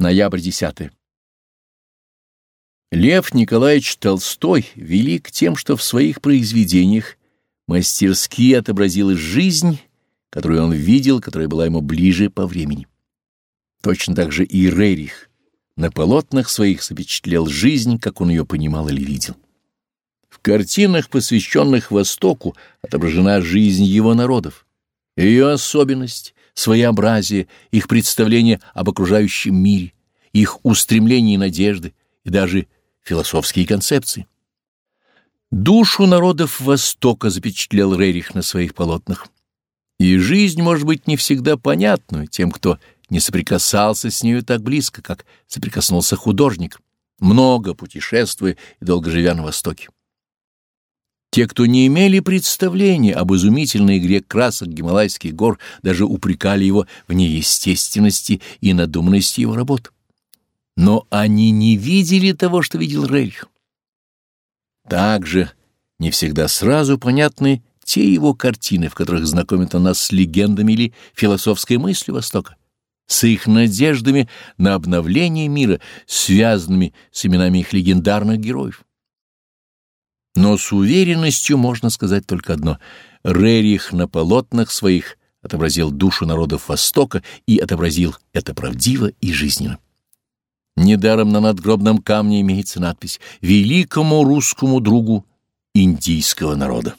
Ноябрь 10. Лев Николаевич Толстой велик тем, что в своих произведениях мастерски отобразил жизнь, которую он видел, которая была ему ближе по времени. Точно так же и Рерих на полотнах своих запечатлел жизнь, как он ее понимал или видел. В картинах, посвященных Востоку, отображена жизнь его народов, ее особенность, своеобразие, их представление об окружающем мире, их устремления и надежды, и даже философские концепции. Душу народов Востока запечатлел Рерих на своих полотнах. И жизнь может быть не всегда понятна тем, кто не соприкасался с нею так близко, как соприкоснулся художник, много путешествуя и долго живя на Востоке. Те, кто не имели представления об изумительной игре красок Гималайских гор, даже упрекали его в неестественности и надуманности его работ. Но они не видели того, что видел Рерих. Также не всегда сразу понятны те его картины, в которых знакомят он нас с легендами или философской мыслью Востока, с их надеждами на обновление мира, связанными с именами их легендарных героев. Но с уверенностью можно сказать только одно — Рерих на полотнах своих отобразил душу народов Востока и отобразил это правдиво и жизненно. Недаром на надгробном камне имеется надпись «Великому русскому другу индийского народа».